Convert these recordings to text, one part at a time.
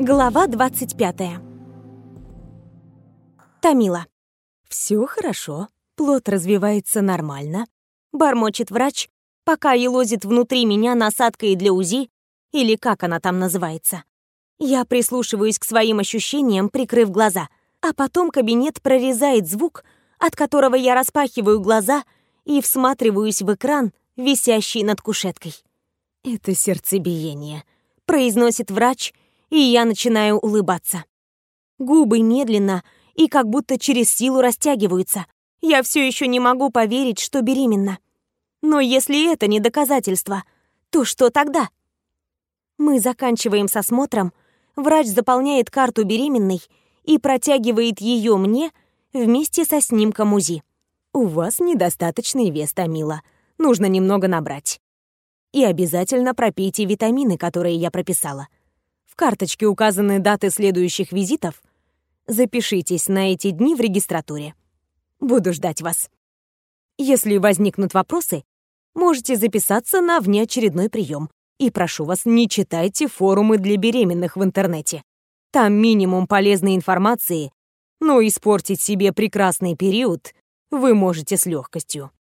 Глава 25. Тамила. Все хорошо. Плод развивается нормально. Бормочет врач, пока елозит внутри меня насадкой для УЗИ, или как она там называется. Я прислушиваюсь к своим ощущениям, прикрыв глаза, а потом кабинет прорезает звук, от которого я распахиваю глаза и всматриваюсь в экран, висящий над кушеткой. «Это сердцебиение», — произносит врач, и я начинаю улыбаться. Губы медленно и как будто через силу растягиваются. Я все еще не могу поверить, что беременна. Но если это не доказательство, то что тогда? Мы заканчиваем с осмотром, врач заполняет карту беременной и протягивает ее мне вместе со снимком УЗИ. «У вас недостаточный вес, Томила. Нужно немного набрать. И обязательно пропейте витамины, которые я прописала. Карточке указаны даты следующих визитов. Запишитесь на эти дни в регистратуре. Буду ждать вас. Если возникнут вопросы, можете записаться на внеочередной прием. И прошу вас, не читайте форумы для беременных в интернете. Там минимум полезной информации, но испортить себе прекрасный период вы можете с легкостью.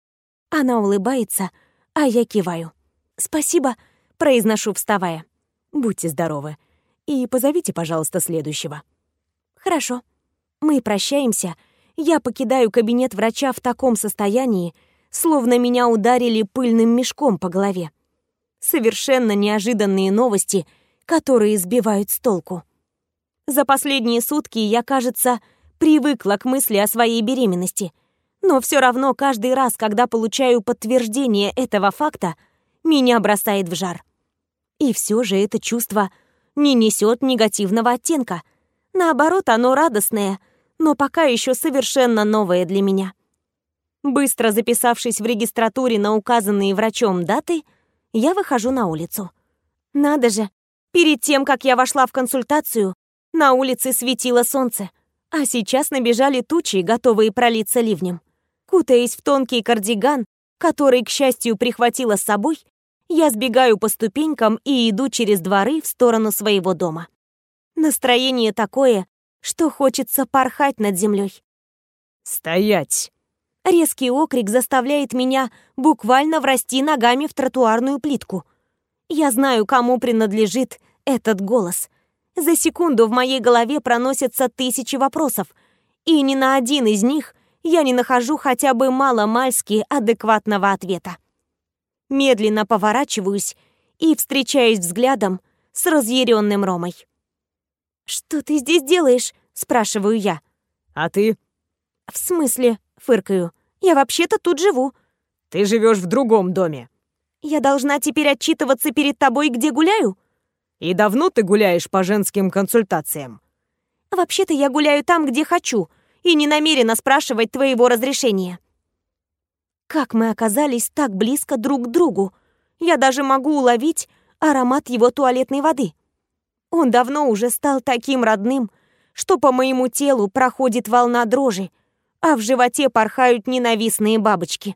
Она улыбается, а я киваю. «Спасибо», — произношу, вставая. «Будьте здоровы. И позовите, пожалуйста, следующего». «Хорошо». Мы прощаемся. Я покидаю кабинет врача в таком состоянии, словно меня ударили пыльным мешком по голове. Совершенно неожиданные новости, которые сбивают с толку. За последние сутки я, кажется, привыкла к мысли о своей беременности — но все равно каждый раз, когда получаю подтверждение этого факта, меня бросает в жар. И все же это чувство не несет негативного оттенка. Наоборот, оно радостное, но пока еще совершенно новое для меня. Быстро записавшись в регистратуре на указанные врачом даты, я выхожу на улицу. Надо же, перед тем, как я вошла в консультацию, на улице светило солнце, а сейчас набежали тучи, готовые пролиться ливнем. Кутаясь в тонкий кардиган, который, к счастью, прихватила с собой, я сбегаю по ступенькам и иду через дворы в сторону своего дома. Настроение такое, что хочется порхать над землей. «Стоять!» Резкий окрик заставляет меня буквально врасти ногами в тротуарную плитку. Я знаю, кому принадлежит этот голос. За секунду в моей голове проносятся тысячи вопросов, и ни на один из них я не нахожу хотя бы мало-мальски адекватного ответа. Медленно поворачиваюсь и встречаюсь взглядом с разъяренным Ромой. «Что ты здесь делаешь?» — спрашиваю я. «А ты?» «В смысле?» — фыркаю. «Я вообще-то тут живу». «Ты живешь в другом доме». «Я должна теперь отчитываться перед тобой, где гуляю?» «И давно ты гуляешь по женским консультациям?» «Вообще-то я гуляю там, где хочу, и не намерена спрашивать твоего разрешения. Как мы оказались так близко друг к другу? Я даже могу уловить аромат его туалетной воды. Он давно уже стал таким родным, что по моему телу проходит волна дрожи, а в животе порхают ненавистные бабочки.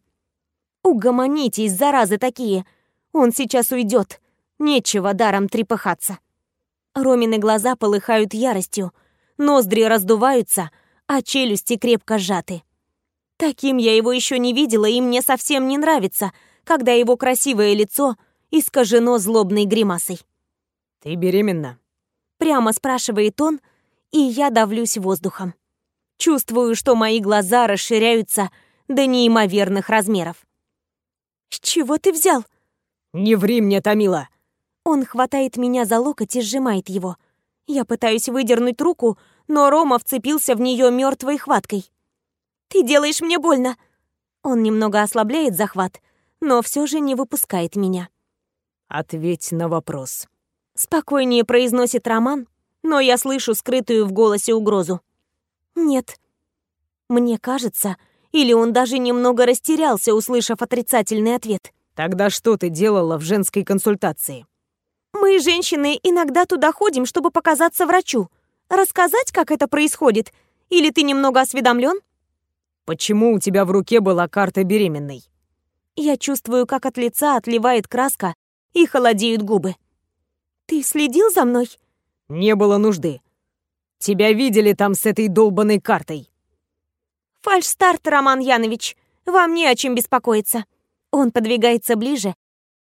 Угомонитесь, заразы такие. Он сейчас уйдет. Нечего даром трепыхаться. Ромины глаза полыхают яростью, ноздри раздуваются, а челюсти крепко сжаты. Таким я его еще не видела, и мне совсем не нравится, когда его красивое лицо искажено злобной гримасой. «Ты беременна?» Прямо спрашивает он, и я давлюсь воздухом. Чувствую, что мои глаза расширяются до неимоверных размеров. «С чего ты взял?» «Не ври мне, Томила!» Он хватает меня за локоть и сжимает его. Я пытаюсь выдернуть руку, но Рома вцепился в нее мертвой хваткой. «Ты делаешь мне больно!» Он немного ослабляет захват, но все же не выпускает меня. «Ответь на вопрос». Спокойнее произносит Роман, но я слышу скрытую в голосе угрозу. «Нет». Мне кажется, или он даже немного растерялся, услышав отрицательный ответ. «Тогда что ты делала в женской консультации?» «Мы, женщины, иногда туда ходим, чтобы показаться врачу. Рассказать, как это происходит? Или ты немного осведомлен? Почему у тебя в руке была карта беременной? Я чувствую, как от лица отливает краска и холодеют губы. Ты следил за мной? Не было нужды. Тебя видели там с этой долбанной картой. Фальшстарт, Роман Янович. Вам не о чем беспокоиться. Он подвигается ближе.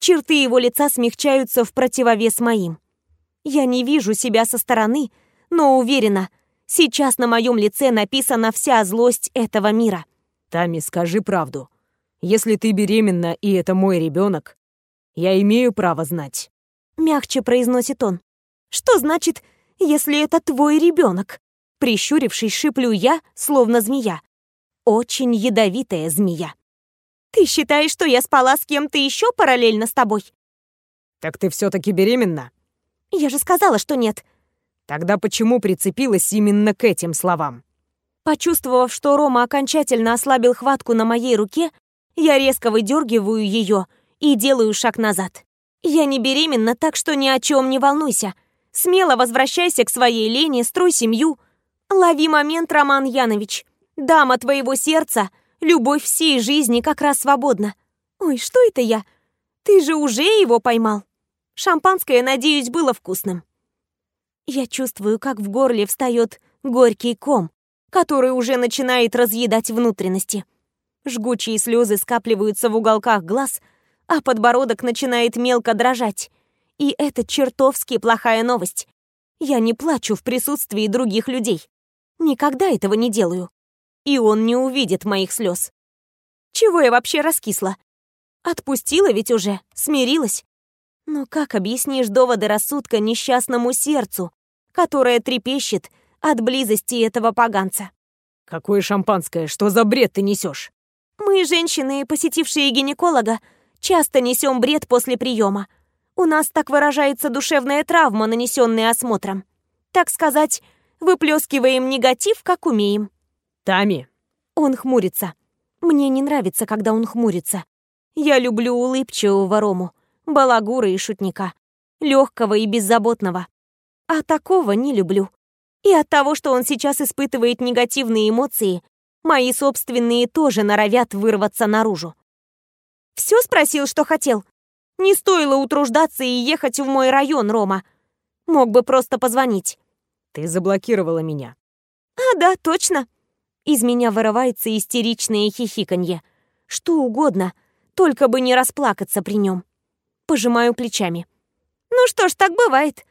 Черты его лица смягчаются в противовес моим. Я не вижу себя со стороны, но уверена, сейчас на моем лице написана вся злость этого мира. Тами, скажи правду. Если ты беременна и это мой ребенок, я имею право знать. Мягче произносит он. Что значит, если это твой ребенок? Прищурившись, шиплю я, словно змея. Очень ядовитая змея. Ты считаешь, что я спала с кем-то еще параллельно с тобой? Так ты все-таки беременна? Я же сказала, что нет. Тогда почему прицепилась именно к этим словам? Почувствовав, что Рома окончательно ослабил хватку на моей руке, я резко выдергиваю ее и делаю шаг назад. Я не беременна, так что ни о чем не волнуйся. Смело возвращайся к своей Лене, строй семью. Лови момент, Роман Янович. Дама твоего сердца, любовь всей жизни как раз свободна. Ой, что это я? Ты же уже его поймал. Шампанское, надеюсь, было вкусным. Я чувствую, как в горле встает горький ком, который уже начинает разъедать внутренности. Жгучие слезы скапливаются в уголках глаз, а подбородок начинает мелко дрожать. И это чертовски плохая новость. Я не плачу в присутствии других людей. Никогда этого не делаю. И он не увидит моих слез. Чего я вообще раскисла? Отпустила ведь уже, смирилась. Но как объяснишь доводы рассудка несчастному сердцу, которое трепещет от близости этого поганца? Какое шампанское? Что за бред ты несешь? Мы, женщины, посетившие гинеколога, часто несем бред после приема. У нас так выражается душевная травма, нанесенная осмотром. Так сказать, выплескиваем негатив, как умеем. Тами. Он хмурится. Мне не нравится, когда он хмурится. Я люблю улыбчивого Рому, балагура и шутника, легкого и беззаботного. А такого не люблю. И от того, что он сейчас испытывает негативные эмоции, мои собственные тоже норовят вырваться наружу. Все спросил, что хотел? Не стоило утруждаться и ехать в мой район, Рома. Мог бы просто позвонить. Ты заблокировала меня. А, да, точно. Из меня вырывается истеричное хихиканье. Что угодно, только бы не расплакаться при нем. Пожимаю плечами. Ну что ж, так бывает.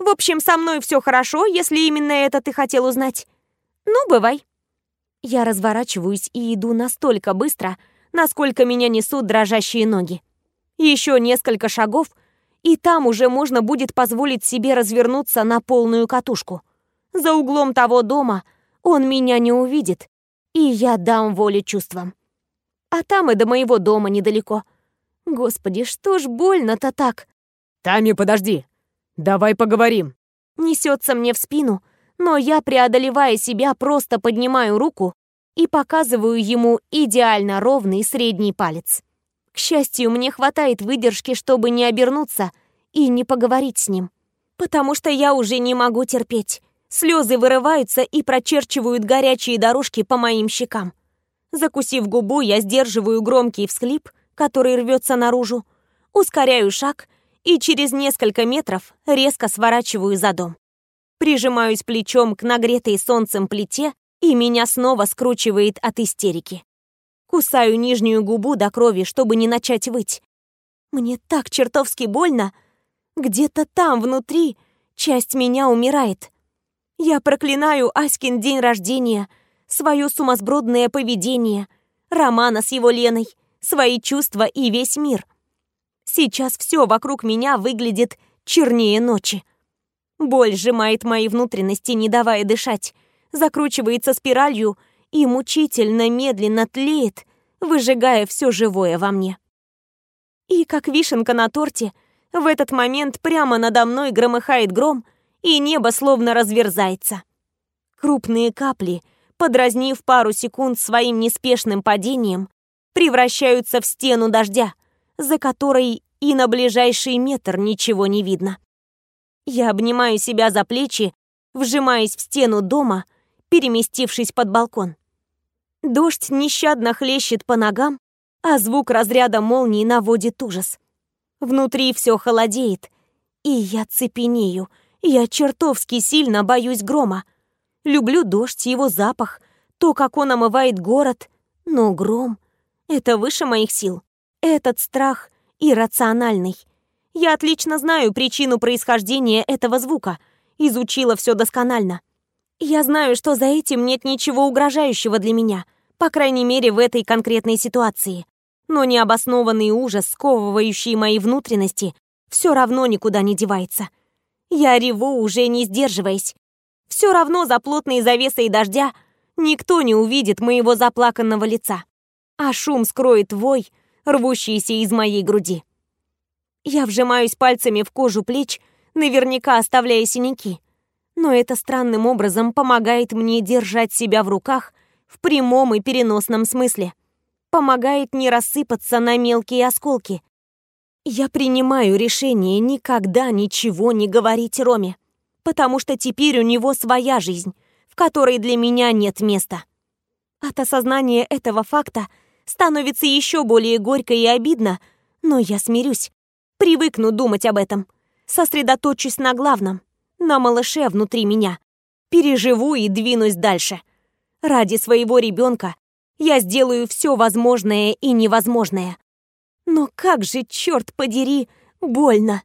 В общем, со мной все хорошо, если именно это ты хотел узнать. Ну, бывай. Я разворачиваюсь и иду настолько быстро, насколько меня несут дрожащие ноги. Еще несколько шагов, и там уже можно будет позволить себе развернуться на полную катушку. За углом того дома он меня не увидит, и я дам волю чувствам. А там и до моего дома недалеко. Господи, что ж больно-то так? Тами, подожди. Давай поговорим. Несется мне в спину, но я, преодолевая себя, просто поднимаю руку и показываю ему идеально ровный средний палец. К счастью, мне хватает выдержки, чтобы не обернуться и не поговорить с ним. Потому что я уже не могу терпеть. Слезы вырываются и прочерчивают горячие дорожки по моим щекам. Закусив губу, я сдерживаю громкий всхлип, который рвется наружу, ускоряю шаг и через несколько метров резко сворачиваю за дом. Прижимаюсь плечом к нагретой солнцем плите, и меня снова скручивает от истерики. Кусаю нижнюю губу до крови, чтобы не начать выть. Мне так чертовски больно. Где-то там, внутри, часть меня умирает. Я проклинаю Аськин день рождения, свое сумасбродное поведение, Романа с его Леной, свои чувства и весь мир. Сейчас все вокруг меня выглядит чернее ночи. Боль сжимает мои внутренности, не давая дышать, закручивается спиралью — и мучительно медленно тлеет, выжигая все живое во мне. И как вишенка на торте, в этот момент прямо надо мной громыхает гром, и небо словно разверзается. Крупные капли, подразнив пару секунд своим неспешным падением, превращаются в стену дождя, за которой и на ближайший метр ничего не видно. Я обнимаю себя за плечи, вжимаясь в стену дома, переместившись под балкон. Дождь нещадно хлещет по ногам, а звук разряда молнии наводит ужас. Внутри все холодеет, и я цепенею, Я чертовски сильно боюсь грома. Люблю дождь, его запах, то, как он омывает город, но гром — это выше моих сил. Этот страх иррациональный. Я отлично знаю причину происхождения этого звука, изучила все досконально. Я знаю, что за этим нет ничего угрожающего для меня, по крайней мере, в этой конкретной ситуации. Но необоснованный ужас, сковывающий мои внутренности, все равно никуда не девается. Я реву, уже не сдерживаясь. Все равно за плотной завесой дождя никто не увидит моего заплаканного лица, а шум скроет вой, рвущийся из моей груди. Я вжимаюсь пальцами в кожу плеч, наверняка оставляя синяки. Но это странным образом помогает мне держать себя в руках в прямом и переносном смысле. Помогает не рассыпаться на мелкие осколки. Я принимаю решение никогда ничего не говорить Роме потому что теперь у него своя жизнь, в которой для меня нет места. От осознания этого факта становится еще более горько и обидно, но я смирюсь, привыкну думать об этом, сосредоточусь на главном, на малыше внутри меня, переживу и двинусь дальше. Ради своего ребенка я сделаю все возможное и невозможное. Но как же, черт подери, больно.